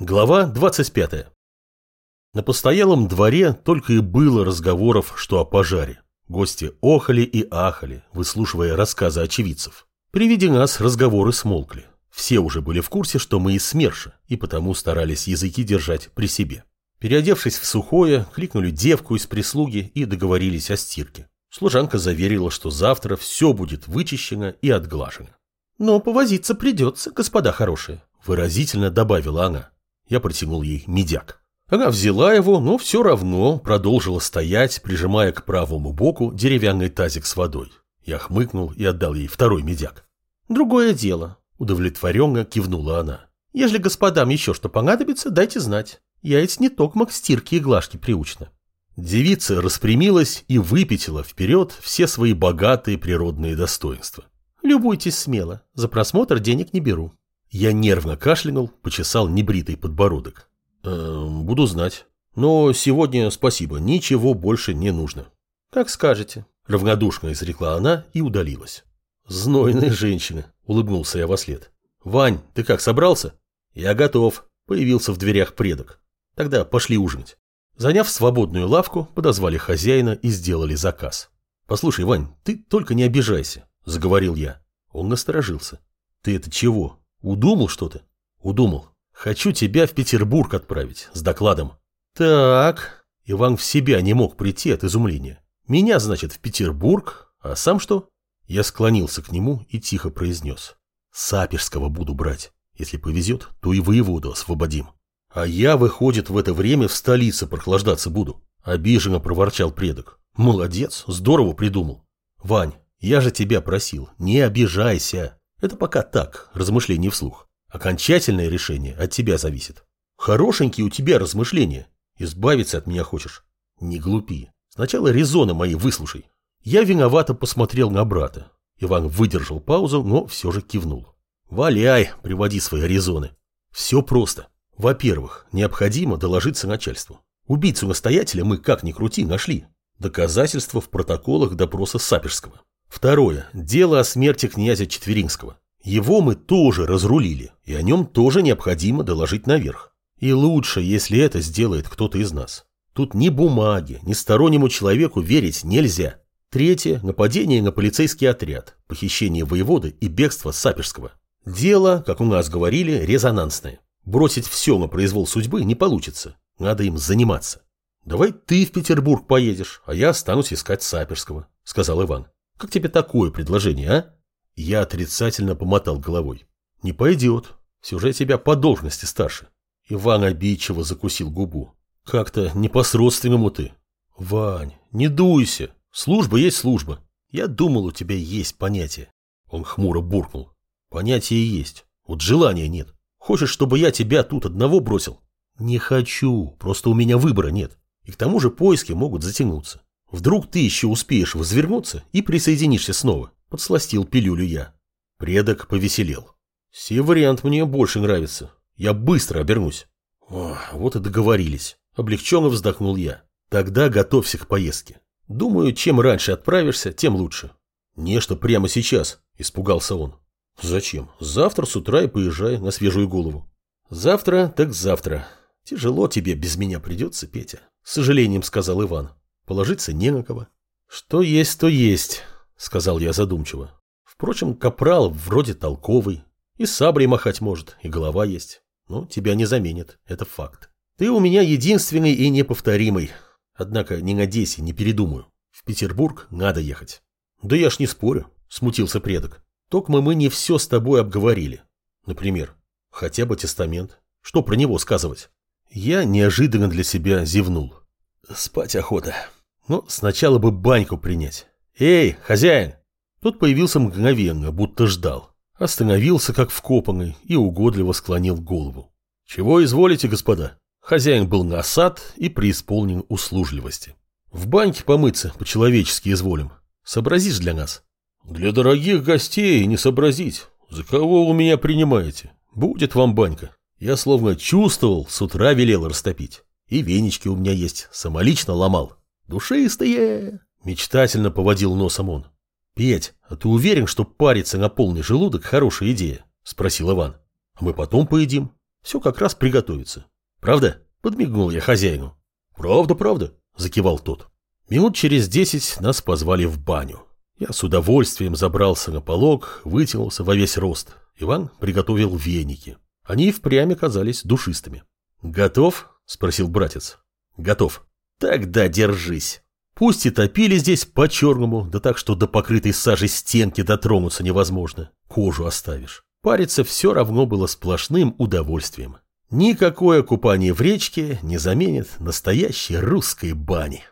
Глава 25. На постоялом дворе только и было разговоров, что о пожаре. Гости охали и ахали, выслушивая рассказы очевидцев. При виде нас разговоры смолкли. Все уже были в курсе, что мы из СМЕРШа, и потому старались языки держать при себе. Переодевшись в сухое, кликнули девку из прислуги и договорились о стирке. Служанка заверила, что завтра все будет вычищено и отглажено. «Но повозиться придется, господа хорошие», – выразительно добавила она. Я протянул ей медяк. Она взяла его, но все равно продолжила стоять, прижимая к правому боку деревянный тазик с водой. Я хмыкнул и отдал ей второй медяк. «Другое дело», — удовлетворенно кивнула она. «Ежели господам еще что понадобится, дайте знать. Я ведь не только к стирке и глажке приучена». Девица распрямилась и выпятила вперед все свои богатые природные достоинства. «Любуйтесь смело, за просмотр денег не беру». Я нервно кашлянул, почесал небритый подбородок. «Э, «Буду знать. Но сегодня спасибо, ничего больше не нужно». «Как скажете», — равнодушно изрекла она и удалилась. «Знойная женщина», — улыбнулся я во след. «Вань, ты как, собрался?» «Я готов», — появился в дверях предок. «Тогда пошли ужинать». Заняв свободную лавку, подозвали хозяина и сделали заказ. «Послушай, Вань, ты только не обижайся», — заговорил я. Он насторожился. «Ты это чего? Удумал что-то? Удумал. Хочу тебя в Петербург отправить с докладом. Так. Иван в себя не мог прийти от изумления. Меня, значит, в Петербург, а сам что? Я склонился к нему и тихо произнес. Саперского буду брать. Если повезет, то и воеводу освободим. А я, выходит, в это время в столице прохлаждаться буду. Обиженно проворчал предок. Молодец, здорово придумал. Вань, я же тебя просил, не обижайся. Это пока так, размышления вслух. Окончательное решение от тебя зависит. Хорошенькие у тебя размышления. Избавиться от меня хочешь? Не глупи. Сначала резоны мои выслушай. Я виновато посмотрел на брата. Иван выдержал паузу, но все же кивнул. Валяй, приводи свои резоны. Все просто. Во-первых, необходимо доложиться начальству. Убийцу настоятеля мы, как ни крути, нашли. Доказательства в протоколах допроса Саперского. Второе. Дело о смерти князя Четверинского. Его мы тоже разрулили, и о нем тоже необходимо доложить наверх. И лучше, если это сделает кто-то из нас. Тут ни бумаги, ни стороннему человеку верить нельзя. Третье – нападение на полицейский отряд, похищение воеводы и бегство Саперского. Дело, как у нас говорили, резонансное. Бросить все на произвол судьбы не получится. Надо им заниматься. «Давай ты в Петербург поедешь, а я останусь искать Саперского», – сказал Иван. Как тебе такое предложение, а? Я отрицательно помотал головой. Не пойдет. Все же я тебя по должности старше. Иван обидчиво закусил губу. Как-то не по-сродственному ты. Вань, не дуйся. Служба есть служба. Я думал, у тебя есть понятие. Он хмуро буркнул. Понятие есть. Вот желания нет. Хочешь, чтобы я тебя тут одного бросил? Не хочу. Просто у меня выбора нет. И к тому же поиски могут затянуться. Вдруг ты еще успеешь возвернуться и присоединишься снова, подсластил пилюлю я. Предок повеселел. Сей вариант мне больше нравится. Я быстро обернусь. О, вот и договорились. Облегченно вздохнул я. Тогда готовься к поездке. Думаю, чем раньше отправишься, тем лучше. Не что прямо сейчас, испугался он. Зачем? Завтра с утра и поезжай на свежую голову. Завтра так завтра. Тяжело тебе без меня придется, Петя. С сожалением сказал Иван. Положиться не на кого. Что есть, то есть, сказал я задумчиво. Впрочем, капрал вроде толковый. И саблей махать может, и голова есть. Но тебя не заменит, это факт. Ты у меня единственный и неповторимый. Однако не надейся, не передумаю. В Петербург надо ехать. Да я ж не спорю, смутился предок. Только мы не все с тобой обговорили. Например, хотя бы тестамент. Что про него сказывать? Я неожиданно для себя зевнул. Спать охота. Но сначала бы баньку принять. «Эй, хозяин!» Тот появился мгновенно, будто ждал. Остановился, как вкопанный, и угодливо склонил голову. «Чего изволите, господа?» Хозяин был насад и преисполнен услужливости. «В баньке помыться по-человечески изволим. Сообразишь для нас?» «Для дорогих гостей не сообразить. За кого вы меня принимаете? Будет вам банька. Я словно чувствовал, с утра велел растопить. И венички у меня есть, самолично ломал. «Душистые!» – мечтательно поводил носом он. «Петь, а ты уверен, что париться на полный желудок – хорошая идея?» – спросил Иван. «А мы потом поедим. Все как раз приготовится. Правда? Подмигнул я хозяину. Правда, правда, закивал тот. Минут через десять нас позвали в баню. Я с удовольствием забрался на полог, вытянулся во весь рост. Иван приготовил веники. Они впрямь оказались душистыми. «Готов?» – спросил братец. «Готов». «Тогда держись». Пусть и топили здесь по-черному, да так, что до покрытой сажей стенки дотронуться невозможно. Кожу оставишь. Париться все равно было сплошным удовольствием. Никакое купание в речке не заменит настоящей русской бани.